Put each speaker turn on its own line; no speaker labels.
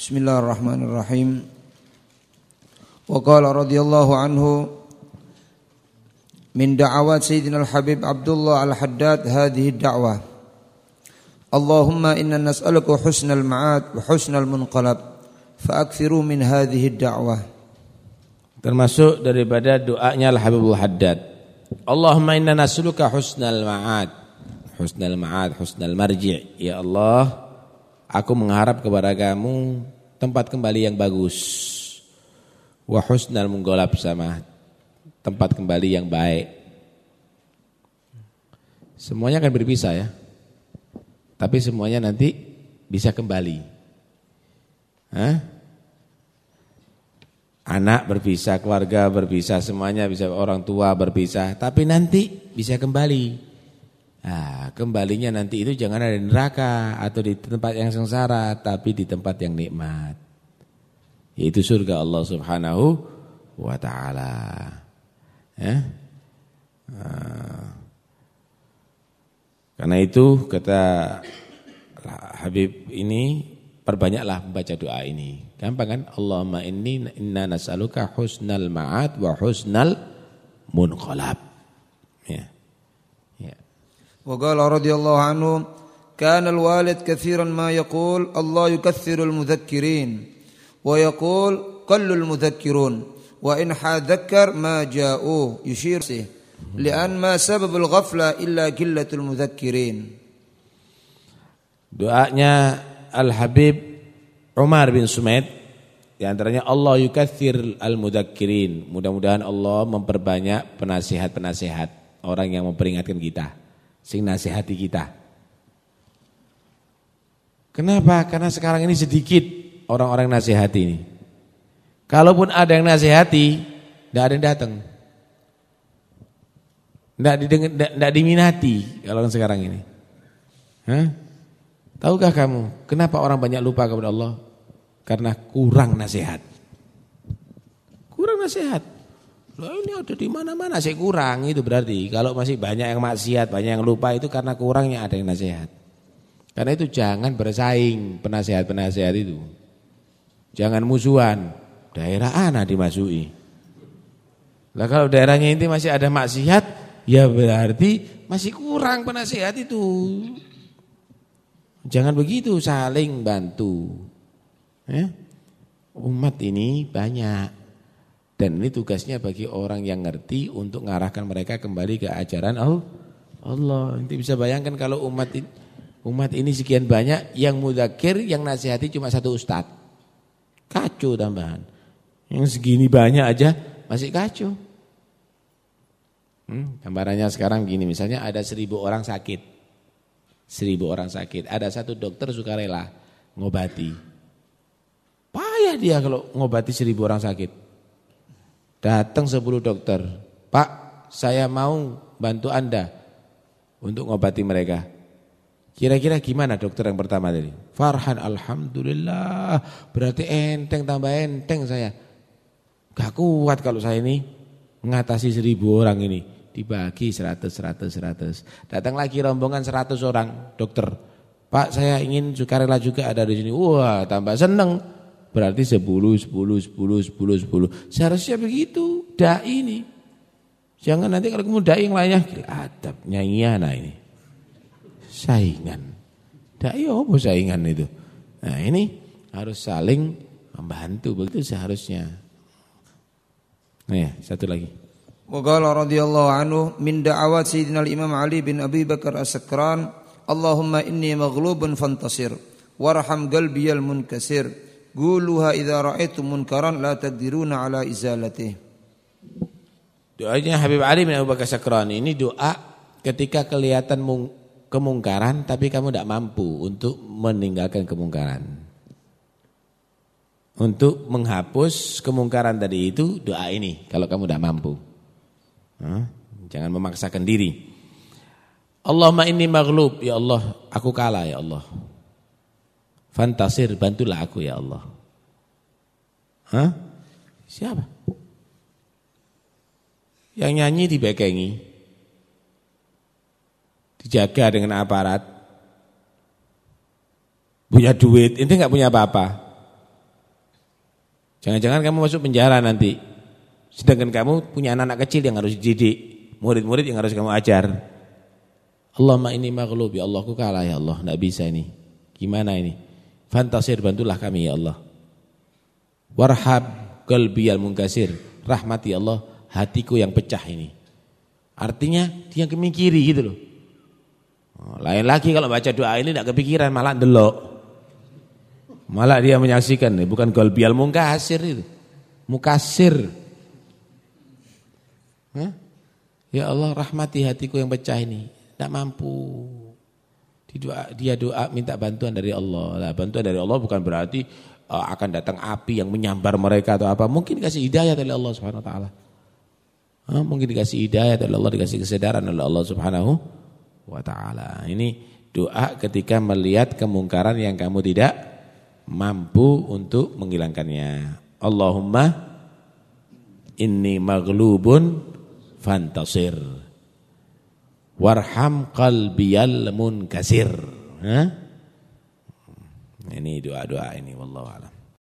Bismillahirrahmanirrahim. Wa qala radhiyallahu anhu min da'awat Sayyidina Al-Habib Abdullah Al-Haddad hadhihi ad-da'wah. Allahumma inna nas'aluka husnal ma'ad wa husnal munqalab fa'akthiru min hadhihi ad-da'wah.
Termasuk daripada doanya Al-Habibul Haddad. Allahumma inna nas'aluka husnal ma'ad. Husnal ma'ad, husnal marji'. Ya Allah, Aku mengharap kepada kamu tempat kembali yang bagus. Wa husnal menggolap sama tempat kembali yang baik. Semuanya akan berpisah ya. Tapi semuanya nanti bisa kembali. Hah? Anak berpisah, keluarga berpisah, semuanya bisa orang tua berpisah, tapi nanti bisa kembali. Nah, kembalinya nanti itu jangan ada neraka atau di tempat yang sengsara, tapi di tempat yang nikmat. Yaitu surga Allah Subhanahu wa taala. Ya. Nah. Karena itu kata Habib ini perbanyaklah membaca doa ini. Gampang kan? Allahumma inni inna nas'aluka husnal ma'ad wa husnal munqalab. Ya.
وقال رضي الله عنه كان الوالد كثيرا ما يقول الله يكثر المذكرين ويقول قل المذكرون وإن حذكر ما جاءوه يشير سيه لأن ما سبب الغفلة إلا قلة المذكرين
Doanya Al-Habib Umar bin Sumaid di antaranya Allah yukathir al-mudzakirin. Mudah-mudahan Allah memperbanyak penasihat-penasihat orang yang memperingatkan kita sing nasihati kita. Kenapa? Karena sekarang ini sedikit orang-orang nasihati ini. Kalaupun ada yang nasihati, tidak ada yang datang. Tidak diminati kalau sekarang ini. Hah? Tahukah kamu kenapa orang banyak lupa kepada Allah? Karena kurang nasihat. Kurang nasihat. Lah ini ada di mana-mana sih kurang itu berarti. Kalau masih banyak yang maksiat, banyak yang lupa itu karena kurangnya ada yang nasihat. Karena itu jangan bersaing penasihat-penasihat itu. Jangan musuhan. Daerah anak dimasuki. Lah kalau daerahnya ini masih ada maksiat, ya berarti masih kurang penasihat itu. Jangan begitu saling bantu. Ya. Umat ini banyak dan ini tugasnya bagi orang yang ngerti untuk mengarahkan mereka kembali ke ajaran Allah. Nanti bisa bayangkan kalau umat ini, umat ini sekian banyak yang mudakir, yang nasihati cuma satu ustad. Kacau tambahan. Yang segini banyak aja masih kacau. Hmm, gambarannya sekarang gini, misalnya ada seribu orang sakit. Seribu orang sakit. Ada satu dokter sukarela ngobati. Payah dia kalau ngobati seribu orang sakit. Datang 10 dokter, Pak saya mau bantu Anda untuk ngobati mereka. Kira-kira gimana dokter yang pertama tadi? Farhan Alhamdulillah, berarti enteng tambah enteng saya. Gak kuat kalau saya ini mengatasi seribu orang ini. Dibagi 100, 100, 100. Datang lagi rombongan 100 orang dokter. Pak saya ingin sukarela juga ada di sini. Wah tambah seneng. Berarti 10, 10, 10, 10, 10. Seharusnya begitu dai ini. Jangan nanti kalau kamu dai yang lainnya adab nyanyiana nah ini. Saingan. Dai apa saingan itu? Nah, ini harus saling membantu begitu seharusnya. Nah, ya, satu lagi.
Waqala radhiyallahu anhu min da'awat Sayyidina Imam Ali bin Abi Bakar As-Sakran, Allahumma inni maghlubun fantasir warham qalbiyal munkasir. Guluha idza ra'aitum munkaran la taqdiruna ala izalatih.
Doanya Habib Ali bin Abu Bakar Sakrani ini doa ketika kelihatan kemungkaran tapi kamu tidak mampu untuk meninggalkan kemungkaran. Untuk menghapus kemungkaran tadi itu doa ini kalau kamu tidak mampu. Jangan memaksakan diri. Allahumma inni maghlub ya Allah, aku kalah ya Allah. Fantasir, bantulah aku ya Allah. Hah? Siapa? Yang nyanyi dibekengi. Dijaga dengan aparat. Punya duit, ini enggak punya apa-apa. Jangan-jangan kamu masuk penjara nanti. Sedangkan kamu punya anak-anak kecil yang harus dididik, murid-murid yang harus kamu ajar. Allahumma ini maghlub ya Allah, ku kalah ya Allah, enggak bisa ini. Gimana ini? Fantasir bantulah kami ya Allah. Warhab qalbi al munkasir, rahmati Allah hatiku yang pecah ini. Artinya dia kemikiri gitu loh. Oh, lain lagi kalau baca doa ini tidak kepikiran malah delok. Malah dia menyaksikan bukan qalbi al munkasir itu. Mukasir. Ya Allah rahmati hatiku yang pecah ini. Tidak mampu. Dia doa, minta bantuan dari Allah. Nah, bantuan dari Allah bukan berarti uh, akan datang api yang menyambar mereka atau apa. Mungkin dikasih hidayah dari Allah Subhanahu wa taala. Mungkin dikasih hidayah dari Allah, dikasih kesadaran oleh Allah Subhanahu wa taala. Ini doa ketika melihat kemungkaran yang kamu tidak mampu untuk menghilangkannya. Allahumma inni maghlubun fantasir warham qalbiyal munkasir. Hah? Ini doa-doa ini wallahu alam.